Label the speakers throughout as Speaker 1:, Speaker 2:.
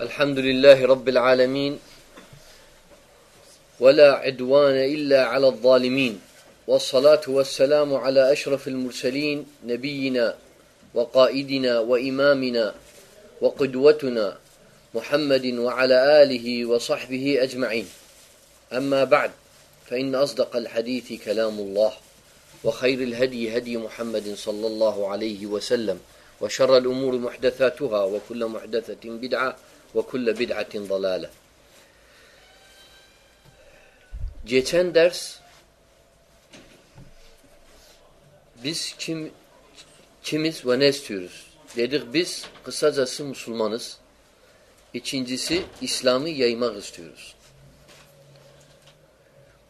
Speaker 1: الحمد لله رب العالمين ولا عدوان إلا على الظالمين والصلاة والسلام على أشرف المرسلين نبينا وقائدنا وإمامنا وقدوتنا محمد وعلى آله وصحبه أجمعين. أما بعد فإن أصدق الحديث كلام الله وخير الهدي هدي محمد صلى الله عليه وسلم وشر الأمور محدثاتها وكل محدثة بدعة ve kulle bid'atin dalale. Geçen ders biz kim kimiz ve ne istiyoruz? Dedik biz kısacası Müslümanız. İkincisi İslam'ı yaymak istiyoruz.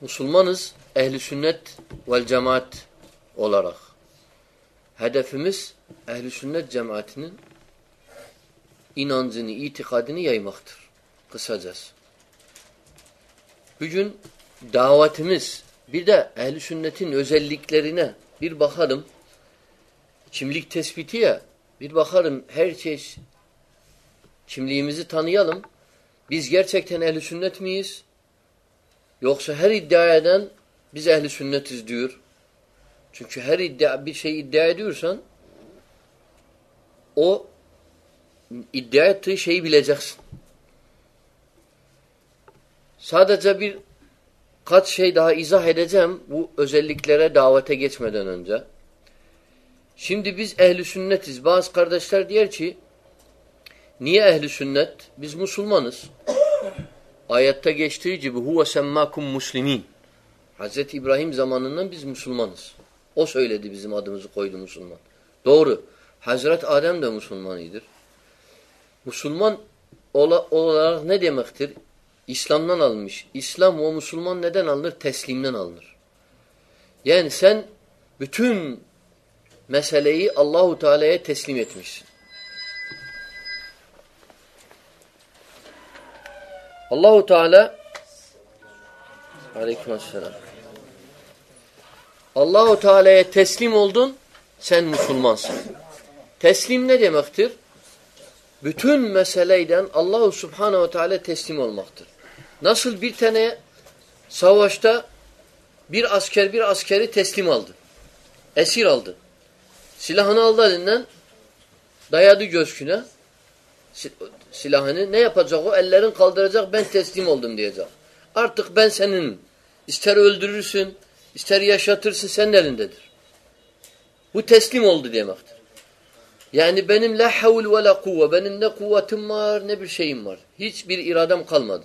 Speaker 1: Müslümanız ehli sünnet vel cemaat olarak. Hedefimiz ehli sünnet cemaatinin inancını, itikadını yaymaktır. Kısacası. Bugün davetimiz bir de ehl sünnetin özelliklerine bir bakalım. Kimlik tespiti ya bir bakalım her şey kimliğimizi tanıyalım. Biz gerçekten ehl sünnet miyiz? Yoksa her iddia eden biz ehli sünnetiz diyor. Çünkü her iddia bir şey iddia ediyorsan o iddia ettiği şeyi bileceksin. Sadece bir kaç şey daha izah edeceğim bu özelliklere davete geçmeden önce. Şimdi biz ehli sünnetiz. Bazı kardeşler diyor ki niye ehli sünnet? Biz Müslümanız. Ayette geçtiği gibi huve semmakum muslimin. Hz. İbrahim zamanından biz Müslümanız. O söyledi bizim adımızı koydu Müslüman. Doğru. Hazret Adem de Müslümanıdır. Müslüman olarak ne demektir? İslam'dan almış. İslam o Müslüman neden alınır? Teslimden alınır. Yani sen bütün meseleyi Allahu Teala'ya teslim etmişsin. Allahu Teala Aleykümselam. Allahu Teala'ya teslim oldun, sen Müslümansın. Teslim ne demektir? Bütün meseleyden Allahu Subhanahu Teala teslim olmaktır. Nasıl bir tane savaşta bir asker bir askeri teslim aldı. Esir aldı. Silahını aldı elinden dayadı göğsüne silahını ne yapacak o? Ellerin kaldıracak ben teslim oldum diyecek. Artık ben senin ister öldürürsün ister yaşatırsın senin elindedir. Bu teslim oldu demektir. Yani benim la havl ve la kuvve. Benim ne kuvvetim var ne bir şeyim var. Hiçbir iradem kalmadı.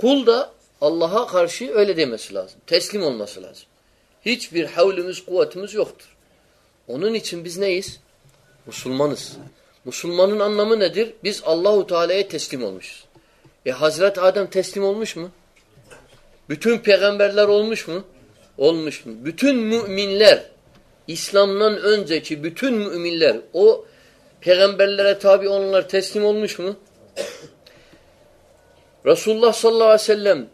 Speaker 1: Kul da Allah'a karşı öyle demesi lazım. Teslim olması lazım. Hiçbir havlimiz, kuvvetimiz yoktur. Onun için biz neyiz? Müslümanız. Müslümanın anlamı nedir? Biz Allahu Teala'ya teslim olmuşuz. E Hazret Adem teslim olmuş mu? Bütün peygamberler olmuş mu? Olmuş mu? Bütün müminler İslam'dan önceki bütün müminler o peygamberlere tabi olanlar teslim olmuş mu? Resulullah sallallahu aleyhi ve sellem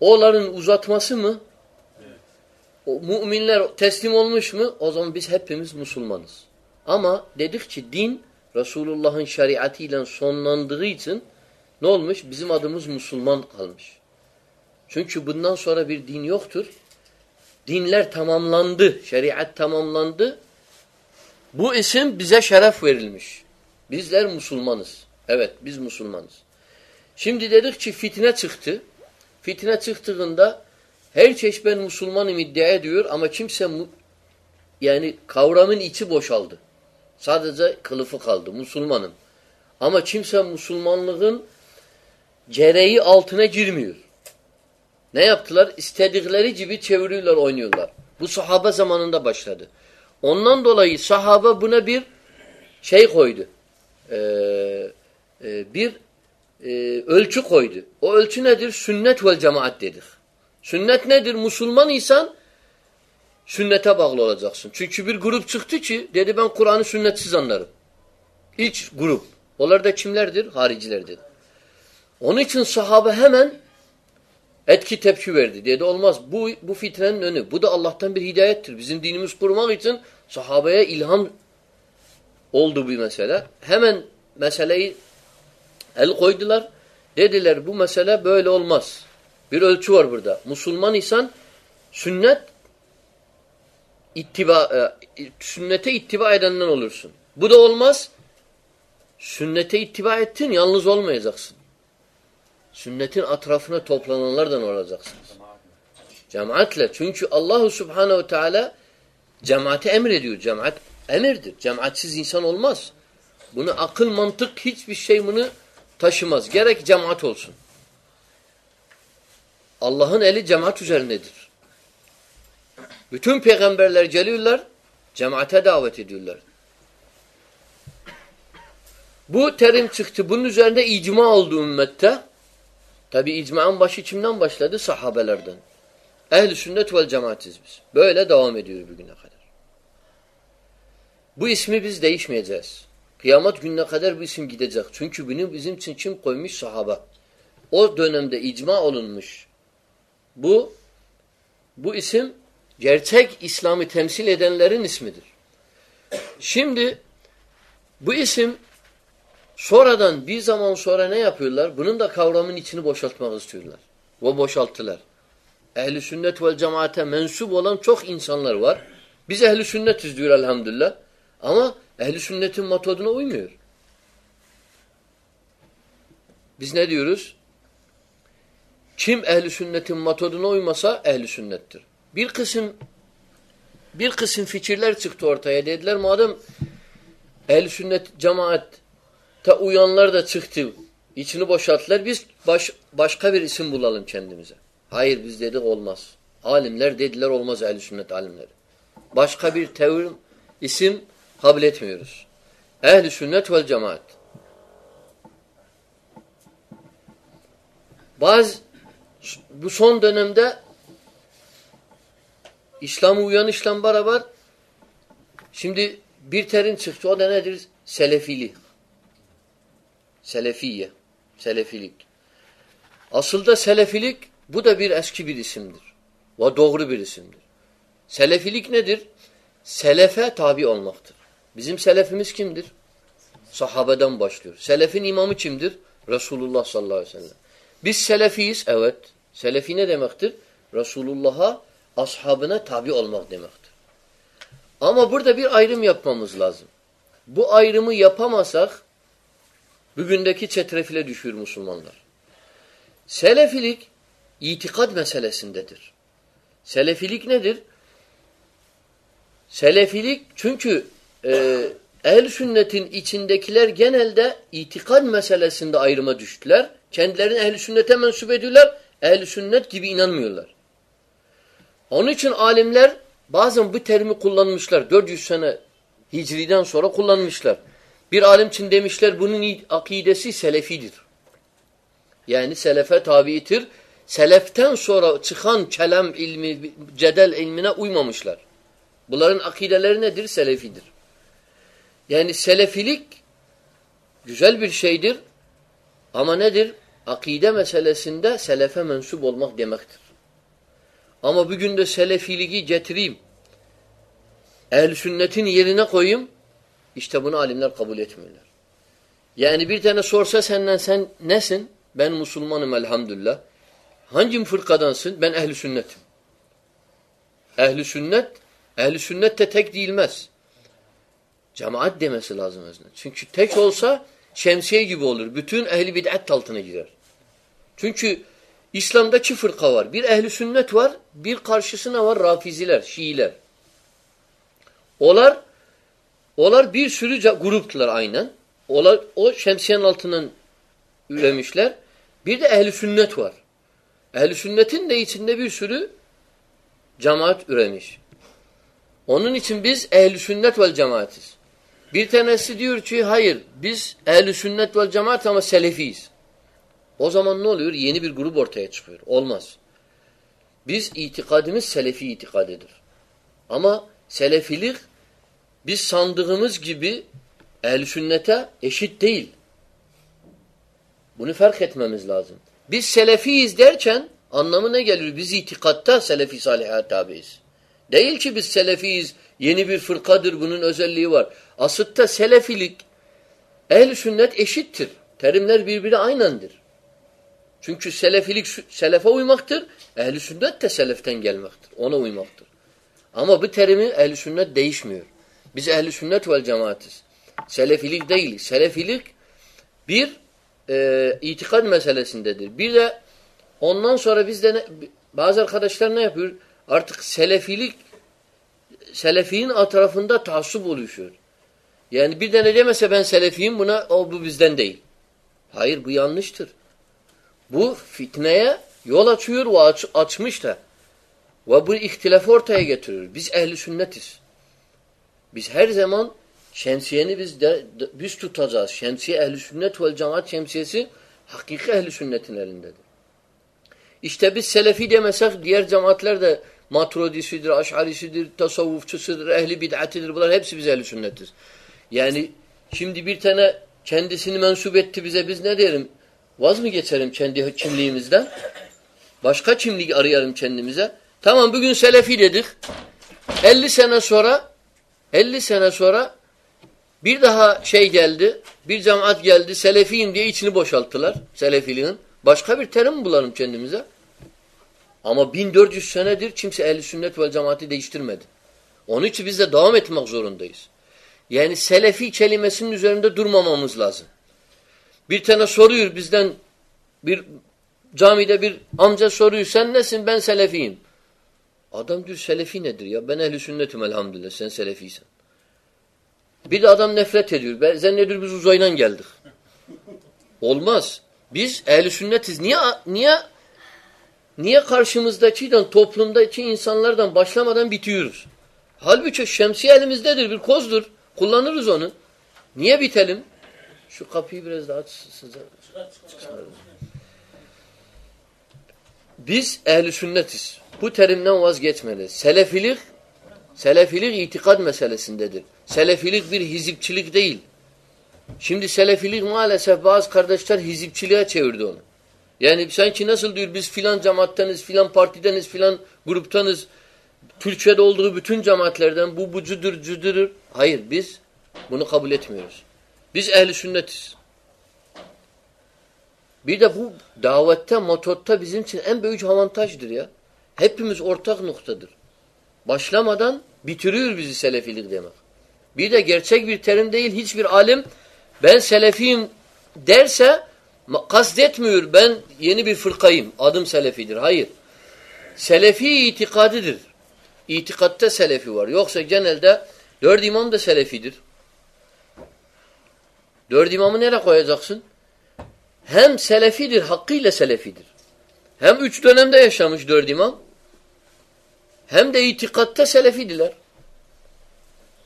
Speaker 1: onların uzatması mı? O müminler teslim olmuş mu? O zaman biz hepimiz Müslümanız. Ama dedikçe din Resulullah'ın şeriatıyla sonlandığı için ne olmuş? Bizim adımız Müslüman kalmış. Çünkü bundan sonra bir din yoktur. Dinler tamamlandı. Şeriat tamamlandı. Bu isim bize şeref verilmiş. Bizler Müslümanız. Evet biz Müslümanız. Şimdi dedik ki fitne çıktı. Fitne çıktığında her çeşit ben Müslümanım iddia ediyor ama kimse yani kavramın içi boşaldı. Sadece kılıfı kaldı. Müslümanım. Ama kimse Müslümanlığın gereği altına girmiyor. Ne yaptılar? İstedikleri gibi çeviriyorlar, oynuyorlar. Bu sahaba zamanında başladı. Ondan dolayı sahaba buna bir şey koydu. Ee, e, bir e, ölçü koydu. O ölçü nedir? Sünnet vel cemaat dedik. Sünnet nedir? Müslüman insan sünnete bağlı olacaksın. Çünkü bir grup çıktı ki dedi ben Kur'an'ı sünnetsiz anlarım. İlk grup. Onlar da kimlerdir? Haricilerdir. Onun için sahabe hemen etki tepki verdi. Dedi olmaz. Bu, bu fitnenin önü. Bu da Allah'tan bir hidayettir. Bizim dinimiz kurmak için sahabeye ilham oldu bir mesele. Hemen meseleyi El koydular. Dediler bu mesele böyle olmaz. Bir ölçü var burada. Müslüman insan sünnet ittiba, e, sünnete ittiba edenden olursun. Bu da olmaz. Sünnete ittiba ettin yalnız olmayacaksın. Sünnetin atrafına toplananlardan olacaksınız. Cemaatle. Çünkü Allahu Subhanahu Teala cemaati emrediyor. Cemaat emirdir. Cemaatsiz insan olmaz. Bunu akıl, mantık hiçbir şey bunu taşımaz. Gerek cemaat olsun. Allah'ın eli cemaat üzerindedir. Bütün peygamberler geliyorlar, cemaate davet ediyorlar. Bu terim çıktı. Bunun üzerinde icma oldu ümmette. Tabi icmanın başı kimden başladı? Sahabelerden. Ehl-i sünnet vel cemaatiz biz. Böyle devam ediyor bugüne kadar. Bu ismi biz değişmeyeceğiz. Kıyamet gününe kadar bu isim gidecek. Çünkü bunu bizim için kim koymuş? Sahaba. O dönemde icma olunmuş. Bu bu isim gerçek İslam'ı temsil edenlerin ismidir. Şimdi bu isim sonradan bir zaman sonra ne yapıyorlar? Bunun da kavramın içini boşaltmak istiyorlar. Ve boşalttılar. Ehli sünnet vel cemaate mensup olan çok insanlar var. Biz ehli sünnetiz diyor elhamdülillah. Ama ehli sünnetin metoduna uymuyor. Biz ne diyoruz? Kim ehli sünnetin metoduna uymasa ehli sünnettir. Bir kısım bir kısım fikirler çıktı ortaya. Dediler madem ehli sünnet cemaate uyanlar da çıktı. içini boşalttılar. Biz baş, başka bir isim bulalım kendimize. Hayır biz dedik olmaz. Alimler dediler olmaz ehli sünnet alimleri. Başka bir tevr isim kabul etmiyoruz. Ehli sünnet vel cemaat. Bazı bu son dönemde İslam'ı uyanışla beraber şimdi bir terim çıktı. O da nedir? Selefili. Selefiye. Selefilik. Aslında selefilik bu da bir eski bir isimdir. Ve doğru bir isimdir. Selefilik nedir? Selefe tabi olmaktır. Bizim selefimiz kimdir? Sahabeden başlıyor. Selefin imamı kimdir? Resulullah sallallahu aleyhi ve sellem. Biz selefiyiz. Evet. Selefi ne demektir? Resulullah'a, ashabına tabi olmak demektir. Ama burada bir ayrım yapmamız lazım. Bu ayrımı yapamasak bugündeki çetrefile düşür Müslümanlar. Selefilik itikad meselesindedir. Selefilik nedir? Selefilik çünkü e, ehl sünnetin içindekiler genelde itikad meselesinde ayrıma düştüler. Kendilerini ehl sünnete mensup ediyorlar. ehl sünnet gibi inanmıyorlar. Onun için alimler bazen bu terimi kullanmışlar. 400 sene hicriden sonra kullanmışlar. Bir alim için demişler bunun akidesi selefidir. Yani selefe tabiitir. Seleften sonra çıkan kelam ilmi, cedel ilmine uymamışlar. Bunların akideleri nedir? Selefidir. Yani selefilik güzel bir şeydir. Ama nedir? Akide meselesinde selefe mensup olmak demektir. Ama bugün de selefiliği getireyim. Ehl-i sünnetin yerine koyayım. İşte bunu alimler kabul etmiyorlar. Yani bir tane sorsa senden sen nesin? Ben Müslümanım elhamdülillah. Hangi fırkadansın? Ben ehli sünnetim. Ehli sünnet, ehli sünnet de tek değilmez. Cemaat demesi lazım özne. Çünkü tek olsa şemsiye gibi olur. Bütün ehli bid'at altına girer. Çünkü İslam'da iki fırka var. Bir ehli sünnet var, bir karşısına var rafiziler, şiiler. Olar olar bir sürü gruptular aynen. Olar o şemsiyenin altından üremişler. Bir de ehli sünnet var. Ehli sünnetin de içinde bir sürü cemaat üremiş. Onun için biz ehli sünnet vel cemaatiz. Bir tanesi diyor ki hayır biz ehli sünnet vel cemaat ama selefiyiz. O zaman ne oluyor? Yeni bir grup ortaya çıkıyor. Olmaz. Biz itikadımız selefi itikadedir. Ama selefilik biz sandığımız gibi ehl sünnete eşit değil. Bunu fark etmemiz lazım. Biz selefiyiz derken anlamı ne geliyor? Biz itikatta selefi salihat tabiiz. Değil ki biz selefiyiz, yeni bir fırkadır, bunun özelliği var. Asıtta selefilik, ehl sünnet eşittir. Terimler birbiri aynandır. Çünkü selefilik selefe uymaktır. Ehli sünnet de seleften gelmektir. Ona uymaktır. Ama bu terimi ehli sünnet değişmiyor. Biz ehli sünnet vel cemaatiz. Selefilik değil. Selefilik bir e, itikad meselesindedir. Bir de ondan sonra bizde ne, bazı arkadaşlar ne yapıyor? Artık selefilik selefinin atrafında taassup oluşuyor. Yani bir de ne demese ben selefiyim buna o bu bizden değil. Hayır bu yanlıştır. Bu fitneye yol açıyor ve aç, açmış da. Ve bu ihtilafı ortaya getiriyor. Biz ehli sünnetiz. Biz her zaman şemsiyeni biz de, de biz tutacağız. Şemsiye ehli sünnet ve cemaat şemsiyesi hakiki ehli sünnetin elindedir. İşte biz selefi demesek diğer cemaatler de matrodisidir, aşarisidir, tasavvufçusudur, ehli bid'atidir. Bunlar hepsi biz ehli sünnetiz. Yani şimdi bir tane kendisini mensup etti bize biz ne derim? Vaz mı geçerim kendi kimliğimizden? Başka kimlik arayalım kendimize. Tamam bugün Selefi dedik. 50 sene sonra 50 sene sonra bir daha şey geldi. Bir cemaat geldi. Selefiyim diye içini boşalttılar. Selefiliğin. Başka bir terim bulalım kendimize? Ama 1400 senedir kimse ehli sünnet ve cemaati değiştirmedi. Onun için biz de devam etmek zorundayız. Yani selefi kelimesinin üzerinde durmamamız lazım. Bir tane soruyor bizden bir camide bir amca soruyor sen nesin ben selefiyim. Adam diyor selefi nedir ya ben ehli sünnetim elhamdülillah sen selefiysen. Bir de adam nefret ediyor. Ben zannediyor biz uzaydan geldik. Olmaz. Biz ehli sünnetiz. Niye niye niye karşımızdakinden toplumdaki insanlardan başlamadan bitiyoruz? Halbuki şemsiye elimizdedir bir kozdur. Kullanırız onu. Niye bitelim? Şu kapıyı biraz daha açsınız. Biz ehli sünnetiz. Bu terimden vazgeçmeli. Selefilik Selefilik itikad meselesindedir. Selefilik bir hizipçilik değil. Şimdi selefilik maalesef bazı kardeşler hizipçiliğe çevirdi onu. Yani sanki nasıl diyor biz filan cemaatteniz, filan partideniz, filan gruptanız. Türkçe'de olduğu bütün cemaatlerden bu bucudur, cudur. Hayır biz bunu kabul etmiyoruz. Biz ehli sünnetiz. Bir de bu davette, metotta bizim için en büyük avantajdır ya. Hepimiz ortak noktadır. Başlamadan bitiriyor bizi selefilik demek. Bir de gerçek bir terim değil. Hiçbir alim ben selefiyim derse kastetmiyor. Ben yeni bir fırkayım. Adım selefidir. Hayır. Selefi itikadidir. İtikatta selefi var. Yoksa genelde dört imam da selefidir. Dört imamı nereye koyacaksın? Hem selefidir, hakkıyla selefidir. Hem üç dönemde yaşamış dört imam. Hem de itikatta selefidiler.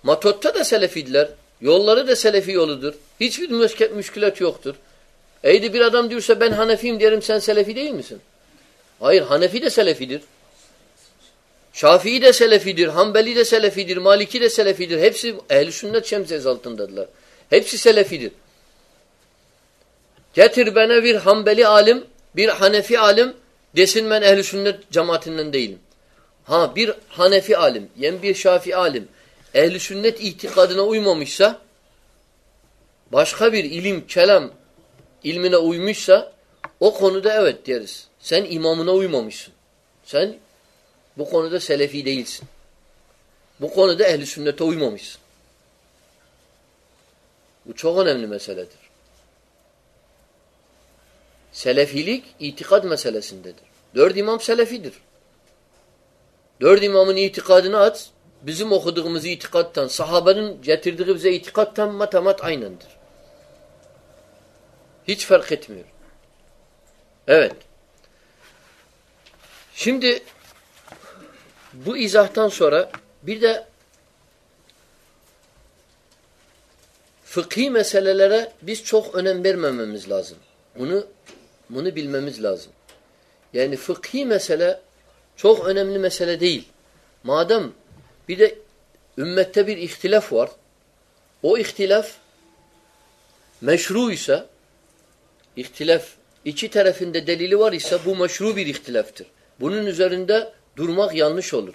Speaker 1: Matotta da selefidiler. Yolları da selefi yoludur. Hiçbir müşkülat yoktur. Eydi bir adam diyorsa ben Hanefiyim derim sen selefi değil misin? Hayır Hanefi de selefidir. Şafii de selefidir, Hanbeli de selefidir, Maliki de selefidir. Hepsi ehl-i sünnet şemsiyesi altındadılar. Hepsi selefidir. Getir bana bir Hanbeli alim, bir Hanefi alim desin ben ehl-i sünnet cemaatinden değilim. Ha bir Hanefi alim, yani bir Şafii alim ehli sünnet itikadına uymamışsa başka bir ilim, kelam ilmine uymuşsa o konuda evet deriz. Sen imamına uymamışsın. Sen bu konuda selefi değilsin. Bu konuda ehli sünnete uymamışsın. Bu çok önemli meseledir. Selefilik itikad meselesindedir. Dört imam selefidir. Dört imamın itikadını at, bizim okuduğumuz itikattan, sahabenin getirdiği bize itikattan matemat aynendir. Hiç fark etmiyor. Evet. Şimdi bu izahtan sonra bir de fıkhi meselelere biz çok önem vermememiz lazım. Bunu bunu bilmemiz lazım. Yani fıkhi mesele çok önemli mesele değil. Madem bir de ümmette bir ihtilaf var. O ihtilaf meşru ise ihtilaf iki tarafında delili var ise bu meşru bir ihtilaftır. Bunun üzerinde durmak yanlış olur.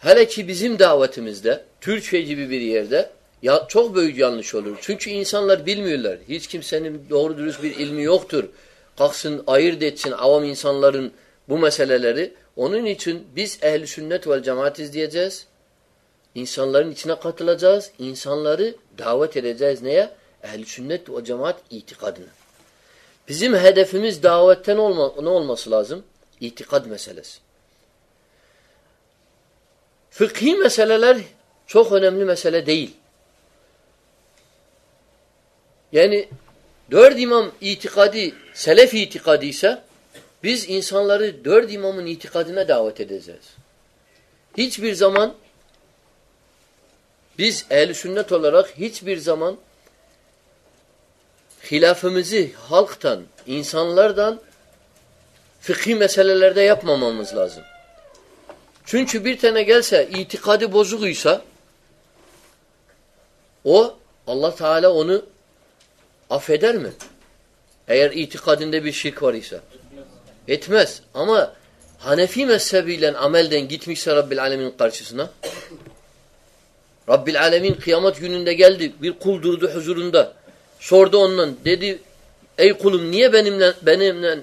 Speaker 1: Hele ki bizim davetimizde Türkiye gibi bir yerde Ya çok büyük yanlış olur. Çünkü insanlar bilmiyorlar. Hiç kimsenin doğru dürüst bir ilmi yoktur. Kalksın ayırt etsin avam insanların bu meseleleri. Onun için biz ehli sünnet vel cemaat izleyeceğiz. İnsanların içine katılacağız. İnsanları davet edeceğiz neye? Ehli sünnet ve cemaat itikadına. Bizim hedefimiz davetten olma, ne olması lazım? İtikad meselesi. Fıkhi meseleler çok önemli mesele değil. Yani dört imam itikadi, selef itikadi ise biz insanları dört imamın itikadına davet edeceğiz. Hiçbir zaman biz ehl sünnet olarak hiçbir zaman hilafımızı halktan, insanlardan fıkhi meselelerde yapmamamız lazım. Çünkü bir tane gelse itikadı bozukuysa o Allah Teala onu affeder mi? Eğer itikadında bir şirk var ise. Etmez. Ama Hanefi mezhebiyle amelden gitmişse Rabbil Alemin karşısına Rabbil Alemin kıyamet gününde geldi. Bir kul durdu huzurunda. Sordu ondan. Dedi ey kulum niye benimle benimle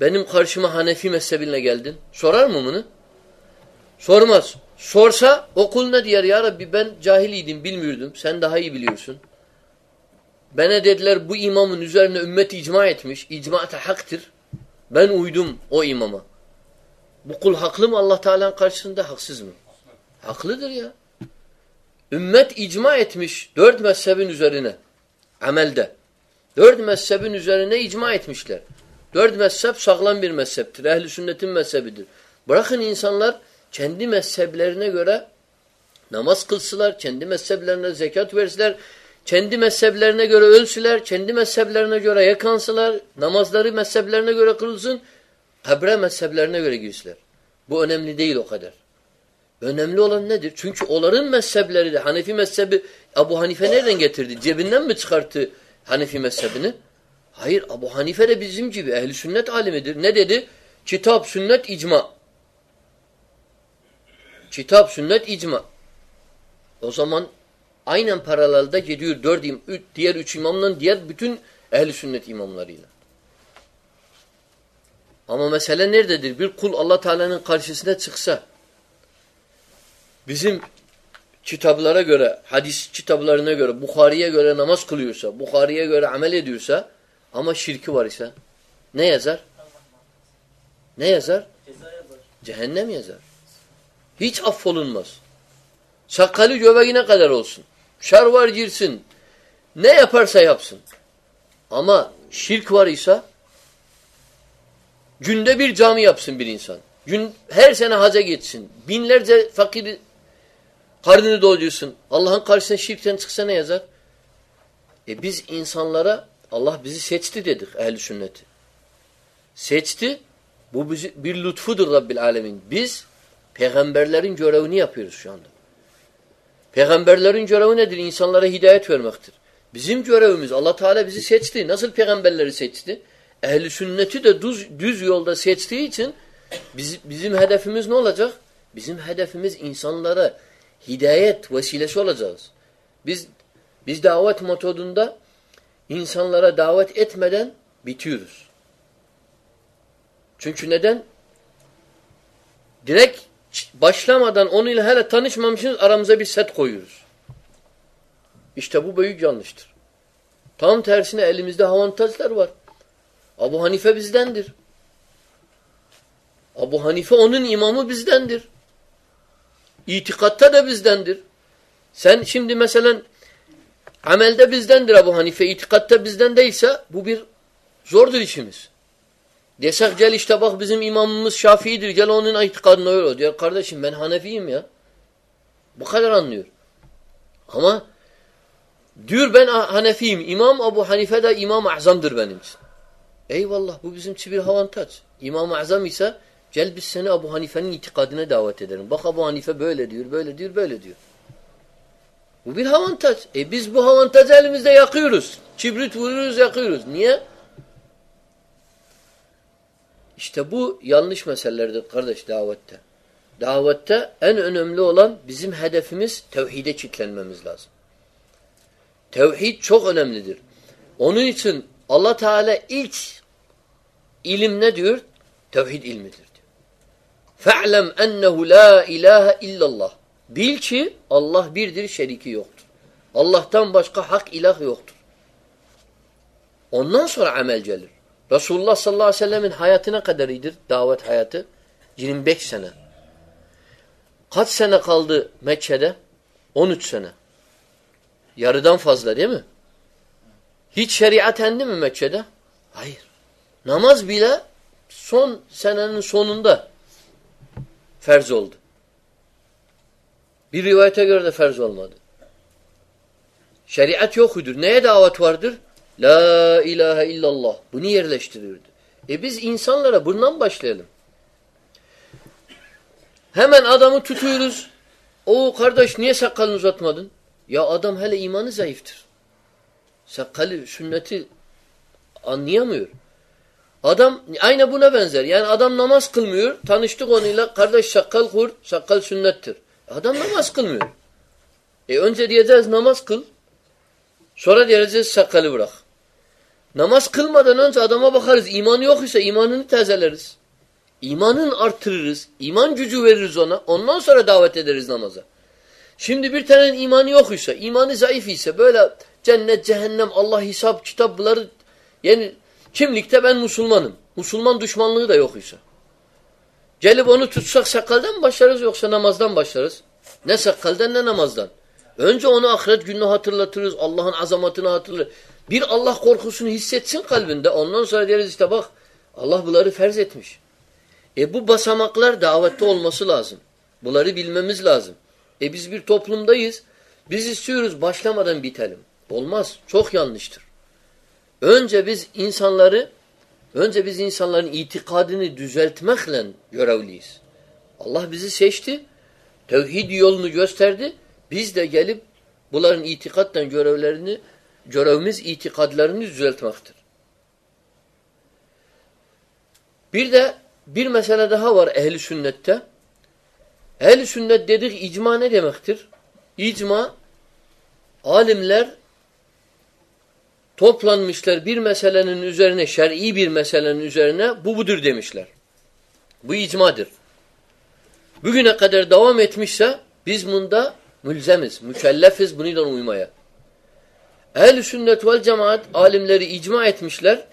Speaker 1: benim karşıma Hanefi mezhebinle geldin? Sorar mı bunu? Sormaz. Sorsa o kul ne diyor ya Rabbi ben cahiliydim bilmiyordum. Sen daha iyi biliyorsun. Bana dediler bu imamın üzerine ümmet icma etmiş. İcma da haktır. Ben uydum o imama. Bu kul haklı mı Allah Teala'nın karşısında haksız mı? Haklıdır ya. Ümmet icma etmiş dört mezhebin üzerine. Amelde. Dört mezhebin üzerine icma etmişler. Dört mezhep sağlam bir mezheptir. Ehli sünnetin mezhebidir. Bırakın insanlar kendi mezheplerine göre namaz kılsılar, kendi mezheplerine zekat versiler, kendi mezheplerine göre ölsüler, kendi mezheplerine göre yakansılar, namazları mezheplerine göre kılsın, kabre mezheplerine göre girsiler. Bu önemli değil o kadar. Önemli olan nedir? Çünkü onların mezhepleri de Hanefi mezhebi Abu Hanife nereden getirdi? Cebinden mi çıkarttı Hanefi mezhebini? Hayır Abu Hanife de bizim gibi ehli sünnet alimidir. Ne dedi? Kitap, sünnet, icma. Kitap, sünnet, icma. O zaman aynen paralelde gidiyor dört im, üç, diğer üç imamla diğer bütün ehli sünnet imamlarıyla. Ama mesele nerededir? Bir kul Allah Teala'nın karşısına çıksa bizim kitaplara göre, hadis kitaplarına göre, Bukhari'ye göre namaz kılıyorsa, Bukhari'ye göre amel ediyorsa ama şirki var ise ne yazar? Ne yazar? Cehennem yazar. Hiç affolunmaz. Sakalı göbeğine kadar olsun. Şarvar girsin. Ne yaparsa yapsın. Ama şirk var ise günde bir cami yapsın bir insan. Gün, her sene haca gitsin. Binlerce fakir karnını doyursun. Allah'ın karşısına şirkten çıksa ne yazar? E biz insanlara Allah bizi seçti dedik ehli sünneti. Seçti. Bu bizi, bir lütfudur Rabbil Alemin. Biz peygamberlerin görevini yapıyoruz şu anda. Peygamberlerin görevi nedir? İnsanlara hidayet vermektir. Bizim görevimiz Allah Teala bizi seçti. Nasıl peygamberleri seçti? Ehli sünneti de düz, düz yolda seçtiği için biz, bizim hedefimiz ne olacak? Bizim hedefimiz insanlara hidayet vesilesi olacağız. Biz biz davet metodunda insanlara davet etmeden bitiyoruz. Çünkü neden? Direkt başlamadan onunla hele tanışmamışız aramıza bir set koyuyoruz. İşte bu büyük yanlıştır. Tam tersine elimizde avantajlar var. Abu Hanife bizdendir. Abu Hanife onun imamı bizdendir. İtikatta da bizdendir. Sen şimdi mesela amelde bizdendir Abu Hanife, itikatta bizden değilse bu bir zordur işimiz. Desek gel işte bak bizim imamımız Şafii'dir. Gel onun itikadına öyle. Diyor kardeşim ben Hanefiyim ya. Bu kadar anlıyor. Ama diyor ben Hanefiyim. İmam Abu Hanife de İmam-ı Azam'dır benim için. Eyvallah bu bizim için bir. İmam-ı Azam ise gel biz seni Abu Hanife'nin itikadına davet edelim. Bak Abu Hanife böyle diyor, böyle diyor, böyle diyor. Bu bir avantaj. E biz bu avantajı elimizde yakıyoruz. Kibrit vuruyoruz, yakıyoruz. Niye? İşte bu yanlış meselelerdir kardeş davette. Davette en önemli olan bizim hedefimiz tevhide kitlenmemiz lazım. Tevhid çok önemlidir. Onun için Allah Teala ilk ilim ne diyor? Tevhid ilmidir diyor. Fe'lem ennehu la ilahe illallah. Bil ki Allah birdir, şeriki yoktur. Allah'tan başka hak ilah yoktur. Ondan sonra amel gelir. Resulullah sallallahu aleyhi ve sellemin hayatına kadar idir davet hayatı? 25 sene. Kaç sene kaldı Mekke'de? 13 sene. Yarıdan fazla değil mi? Hiç şeriat endi mi Mekke'de? Hayır. Namaz bile son senenin sonunda ferz oldu. Bir rivayete göre de ferz olmadı. Şeriat yoküdür. Neye davet vardır? La ilahe illallah. Bunu yerleştiriyordu. E biz insanlara bundan başlayalım. Hemen adamı tutuyoruz. O kardeş niye sakalını uzatmadın? Ya adam hele imanı zayıftır. Sakalı, sünneti anlayamıyor. Adam aynı buna benzer. Yani adam namaz kılmıyor. Tanıştık onunla. Kardeş sakal kur. Sakal sünnettir. Adam namaz kılmıyor. E önce diyeceğiz namaz kıl. Sonra diyeceğiz sakalı bırak. Namaz kılmadan önce adama bakarız. İmanı yok ise imanını tazeleriz. İmanını artırırız. İman gücü veririz ona. Ondan sonra davet ederiz namaza. Şimdi bir tane imanı yok ise, imanı zayıf ise böyle cennet, cehennem, Allah hesap, kitap bunları yani kimlikte ben Müslümanım. Müslüman düşmanlığı da yok ise. Gelip onu tutsak sakaldan mı başlarız yoksa namazdan başlarız? Ne sakaldan ne namazdan. Önce onu ahiret gününü hatırlatırız. Allah'ın azamatını hatırlar. Bir Allah korkusunu hissetsin kalbinde. Ondan sonra deriz işte bak Allah bunları ferz etmiş. E bu basamaklar davette olması lazım. Bunları bilmemiz lazım. E biz bir toplumdayız. Biz istiyoruz başlamadan bitelim. Olmaz. Çok yanlıştır. Önce biz insanları önce biz insanların itikadını düzeltmekle görevliyiz. Allah bizi seçti. Tevhid yolunu gösterdi. Biz de gelip bunların itikattan görevlerini görevimiz itikadlarını düzeltmektir. Bir de bir mesele daha var ehli sünnette. Ehli sünnet dedik icma ne demektir? İcma alimler toplanmışlar bir meselenin üzerine, şer'i bir meselenin üzerine bu budur demişler. Bu icmadır. Bugüne kadar devam etmişse biz bunda mülzemiz, mükellefiz bununla uymaya. Ehl-i sünnet vel cemaat alimleri icma etmişler.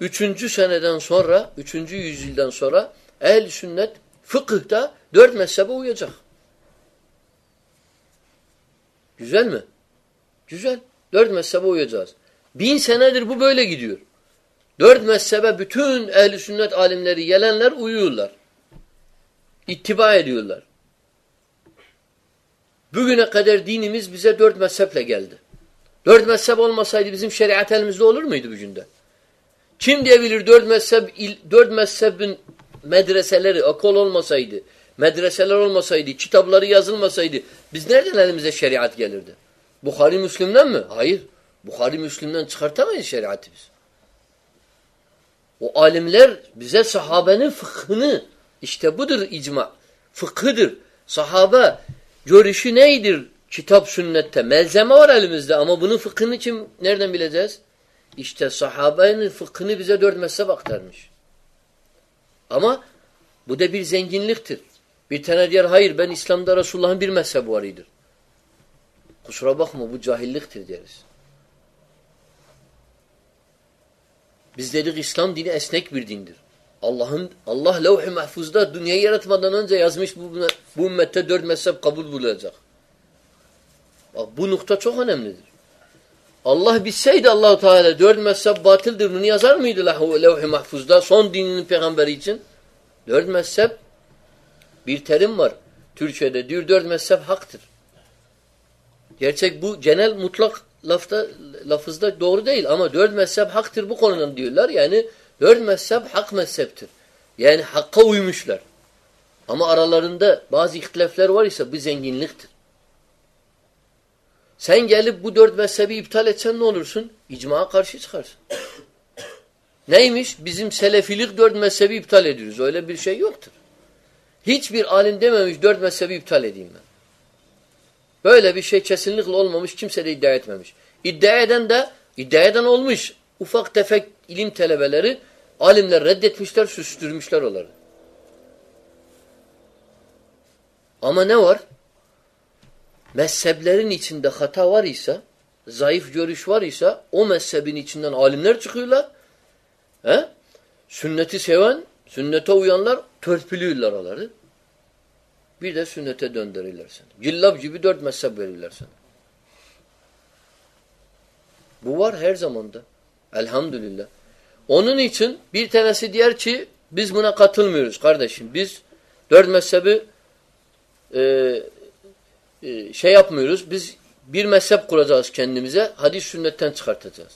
Speaker 1: Üçüncü seneden sonra, üçüncü yüzyıldan sonra ehl-i sünnet fıkıhta dört mezhebe uyacak. Güzel mi? Güzel. Dört mezhebe uyacağız. Bin senedir bu böyle gidiyor. Dört mezhebe bütün ehli sünnet alimleri gelenler uyuyorlar. İttiba ediyorlar. Bugüne kadar dinimiz bize dört mezheple geldi. Dört mezhep olmasaydı bizim şeriat elimizde olur muydu bugün de? Kim diyebilir dört mezhep, dört mezhebin medreseleri, akıl olmasaydı, medreseler olmasaydı, kitapları yazılmasaydı biz nereden elimize şeriat gelirdi? Bukhari Müslüm'den mi? Hayır. Bukhari Müslüm'den çıkartamayız şeriatı biz. O alimler bize sahabenin fıkhını işte budur icma. Fıkhıdır. Sahabe görüşü neydir? Kitap sünnette. Melzeme var elimizde ama bunun fıkhını kim nereden bileceğiz? İşte sahabenin fıkhını bize dört mezhep aktarmış. Ama bu da bir zenginliktir. Bir tane diğer hayır ben İslam'da Resulullah'ın bir mezhebi var idir. Kusura bakma bu cahilliktir deriz. Biz dedik İslam dini esnek bir dindir. Allah'ın Allah levh-i mahfuzda dünyayı yaratmadan önce yazmış bu, bu ümmette dört mezhep kabul bulacak. Bak bu nokta çok önemlidir. Allah bilseydi Allahu Teala dört mezhep batıldır bunu yazar mıydı levh-i mahfuzda son dininin peygamberi için? Dört mezhep bir terim var. Türkçe'de diyor dört mezhep haktır. Gerçek bu genel mutlak lafta, lafızda doğru değil ama dört mezhep haktır bu konudan diyorlar. Yani dört mezhep hak mezheptir. Yani hakka uymuşlar. Ama aralarında bazı ihtilafler var ise bu zenginliktir. Sen gelip bu dört mezhebi iptal etsen ne olursun? İcma'a karşı çıkarsın. Neymiş? Bizim selefilik dört mezhebi iptal ediyoruz. Öyle bir şey yoktur. Hiçbir alim dememiş dört mezhebi iptal edeyim ben. Böyle bir şey kesinlikle olmamış. Kimse de iddia etmemiş. İddia eden de iddia eden olmuş. Ufak tefek ilim talebeleri alimler reddetmişler, süstürmüşler onları. Ama ne var? Mezheplerin içinde hata var ise, zayıf görüş var ise o mezhebin içinden alimler çıkıyorlar. He? Sünneti seven, sünnete uyanlar törpülüyorlar onları. Bir de sünnete döndürürler seni. Cillab gibi dört mezhep verirler sana. Bu var her zamanda. Elhamdülillah. Onun için bir tanesi diğer ki biz buna katılmıyoruz kardeşim. Biz dört mezhebi e, e, şey yapmıyoruz. Biz bir mezhep kuracağız kendimize. Hadis sünnetten çıkartacağız.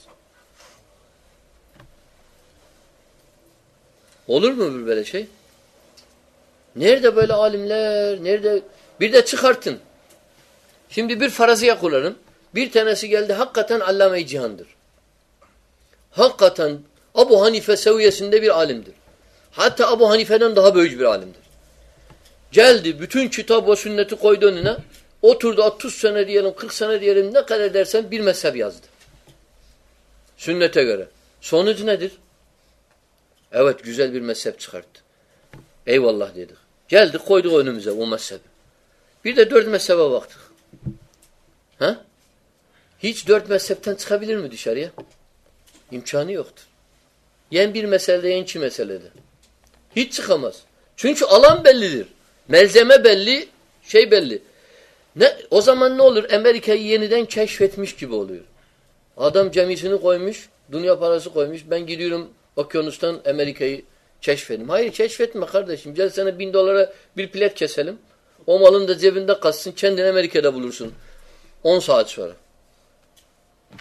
Speaker 1: Olur mu böyle şey? Nerede böyle alimler? Nerede? Bir de çıkartın. Şimdi bir faraziye kurarım. Bir tanesi geldi hakikaten allame-i cihandır. Hakikaten Abu Hanife seviyesinde bir alimdir. Hatta Abu Hanife'den daha büyük bir alimdir. Geldi bütün kitap ve sünneti koydu önüne. Oturdu 30 sene diyelim 40 sene diyelim ne kadar dersen bir mezhep yazdı. Sünnete göre. Sonuç nedir? Evet güzel bir mezhep çıkarttı. Eyvallah dedik. Geldik koyduk önümüze o mezhebi. Bir de dört mezhebe baktık. Ha? Hiç dört mezhepten çıkabilir mi dışarıya? İmkanı yoktur. Yen bir meselede yen iki meselede. Hiç çıkamaz. Çünkü alan bellidir. Melzeme belli, şey belli. Ne, o zaman ne olur? Amerika'yı yeniden keşfetmiş gibi oluyor. Adam gemisini koymuş, dünya parası koymuş. Ben gidiyorum okyanustan Amerika'yı keşfedim. Hayır keşfetme kardeşim. Gel sana bin dolara bir pilet keselim. O malın da cebinde kalsın. Kendini Amerika'da bulursun. 10 saat sonra.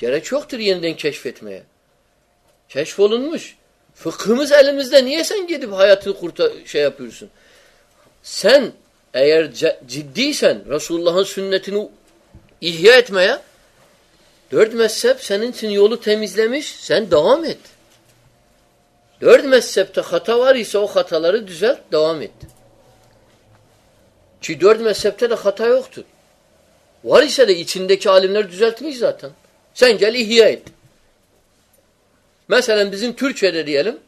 Speaker 1: Gerek yoktur yeniden keşfetmeye. Keşfolunmuş. Fıkhımız elimizde. Niye sen gidip hayatını kurta şey yapıyorsun? Sen eğer ciddiysen Resulullah'ın sünnetini ihya etmeye dört mezhep senin için yolu temizlemiş. Sen devam et. Dört mezhepte hata var ise o hataları düzelt, devam et. Ki dört mezhepte de hata yoktur. Var ise de içindeki alimler düzeltmiş zaten. Sen gel ihya et. Mesela bizim Türkçe'de diyelim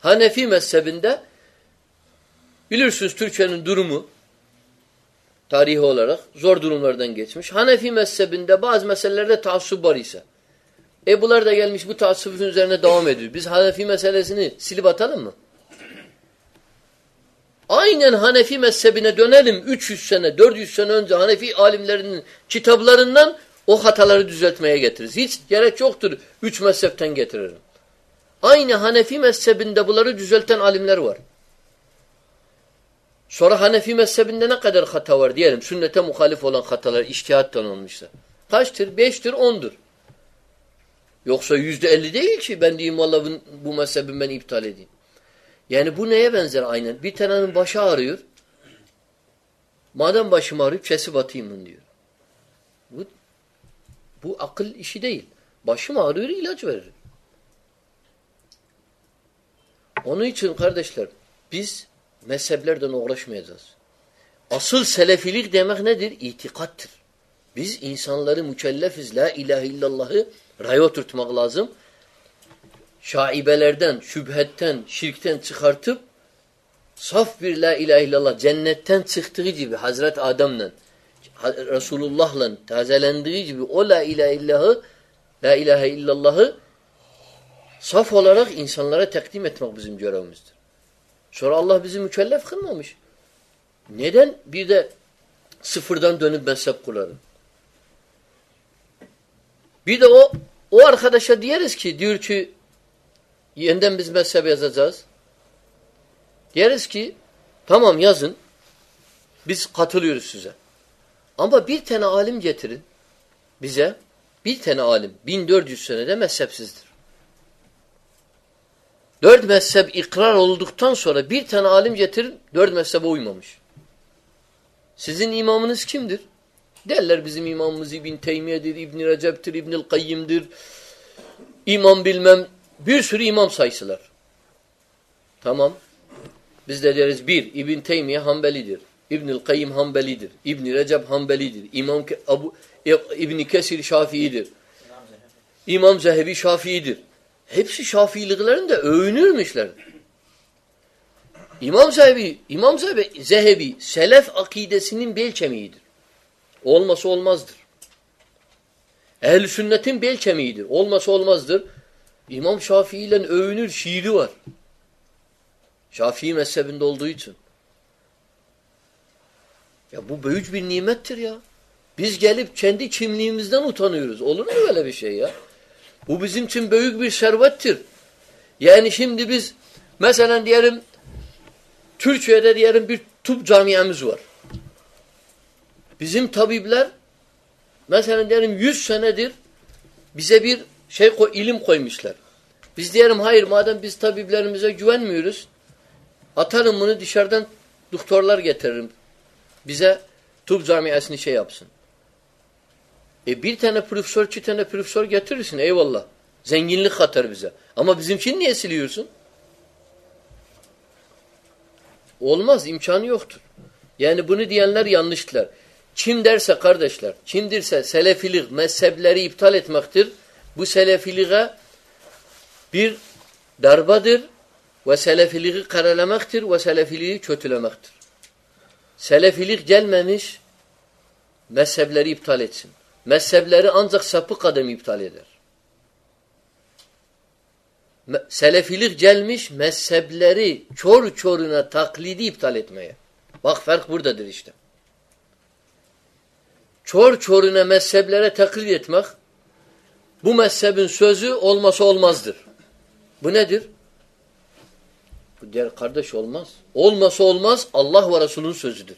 Speaker 1: Hanefi mezhebinde bilirsiniz Türkçenin durumu tarihi olarak zor durumlardan geçmiş. Hanefi mezhebinde bazı meselelerde taassup var ise Ebular da gelmiş bu taassüfün üzerine devam ediyor. Biz Hanefi meselesini silip atalım mı? Aynen Hanefi mezhebine dönelim 300 sene, 400 sene önce Hanefi alimlerinin kitaplarından o hataları düzeltmeye getiririz. Hiç gerek yoktur üç mezhepten getiririm. Aynı Hanefi mezhebinde bunları düzelten alimler var. Sonra Hanefi mezhebinde ne kadar hata var diyelim. Sünnete muhalif olan hatalar iştihattan olmuşsa. Kaçtır? Beştir, ondur. Yoksa yüzde elli değil ki ben diyeyim valla bu mezhebimi ben iptal edeyim. Yani bu neye benzer aynen? Bir tanenin başı ağrıyor. Madem başım ağrıyor kesip atayım bunu diyor. Bu, bu akıl işi değil. Başım ağrıyor ilaç verir. Onun için kardeşler biz mezheplerden uğraşmayacağız. Asıl selefilik demek nedir? İtikattır. Biz insanları mükellefiz. La ilahe illallahı raya oturtmak lazım. Şaibelerden, şüphetten, şirkten çıkartıp saf bir la ilahe illallah cennetten çıktığı gibi Hazret Adem'le Resulullah'la tazelendiği gibi o la ilahe illahı la ilahe illallahı saf olarak insanlara takdim etmek bizim görevimizdir. Sonra Allah bizi mükellef kılmamış. Neden bir de sıfırdan dönüp mezhep kurarım? Bir de o o arkadaşa diyeriz ki diyor ki yeniden biz mezhep yazacağız. Diyeriz ki tamam yazın. Biz katılıyoruz size. Ama bir tane alim getirin bize. Bir tane alim 1400 senede mezhepsizdir. Dört mezhep ikrar olduktan sonra bir tane alim getirin dört mezhebe uymamış. Sizin imamınız kimdir? Derler bizim imamımız İbn Teymiye'dir, İbn Recep'tir, İbnül Kayyim'dir. İmam bilmem bir sürü imam sayısılar. Tamam. Biz de deriz bir İbn Teymiye Hanbelidir. İbnül Kayyim Hanbelidir. İbn Recep Hanbelidir. İmam Abu İbn Kesir Şafii'dir. İmam Zehebi Şafii'dir. Hepsi Şafiiliklerin de övünürmüşler. İmam Zehebi, İmam Zehebi, Zehebi selef akidesinin bel kemiğidir. Olması olmazdır. Ehl-i sünnetin bel kemiğidir. Olması olmazdır. İmam Şafii ile övünür şiiri var. Şafii mezhebinde olduğu için. Ya bu büyük bir nimettir ya. Biz gelip kendi kimliğimizden utanıyoruz. Olur mu böyle bir şey ya? Bu bizim için büyük bir servettir. Yani şimdi biz mesela diyelim Türkiye'de diyelim bir tıp camiyemiz var. Bizim tabipler mesela diyelim 100 senedir bize bir şey koy, ilim koymuşlar. Biz diyelim hayır madem biz tabiplerimize güvenmiyoruz atarım bunu dışarıdan doktorlar getiririm. Bize tıp camiasını şey yapsın. E bir tane profesör, iki tane profesör getirirsin eyvallah. Zenginlik katar bize. Ama bizimkini niye siliyorsun? Olmaz, imkanı yoktur. Yani bunu diyenler yanlışlar. Kim derse kardeşler, kimdirse selefilik mezhepleri iptal etmektir. Bu selefiliğe bir darbadır ve selefiliği karalamaktir ve selefiliği kötülemektir. Selefilik gelmemiş mezhepleri iptal etsin. Mezhepleri ancak sapık adam iptal eder. Selefilik gelmiş mezhepleri çor çoruna taklidi iptal etmeye. Bak fark buradadır işte. Çor çoruna mezheplere taklit etmek bu mezhebin sözü olmasa olmazdır. Bu nedir? Bu diğer kardeş olmaz. Olmasa olmaz Allah ve Resul'ün sözüdür.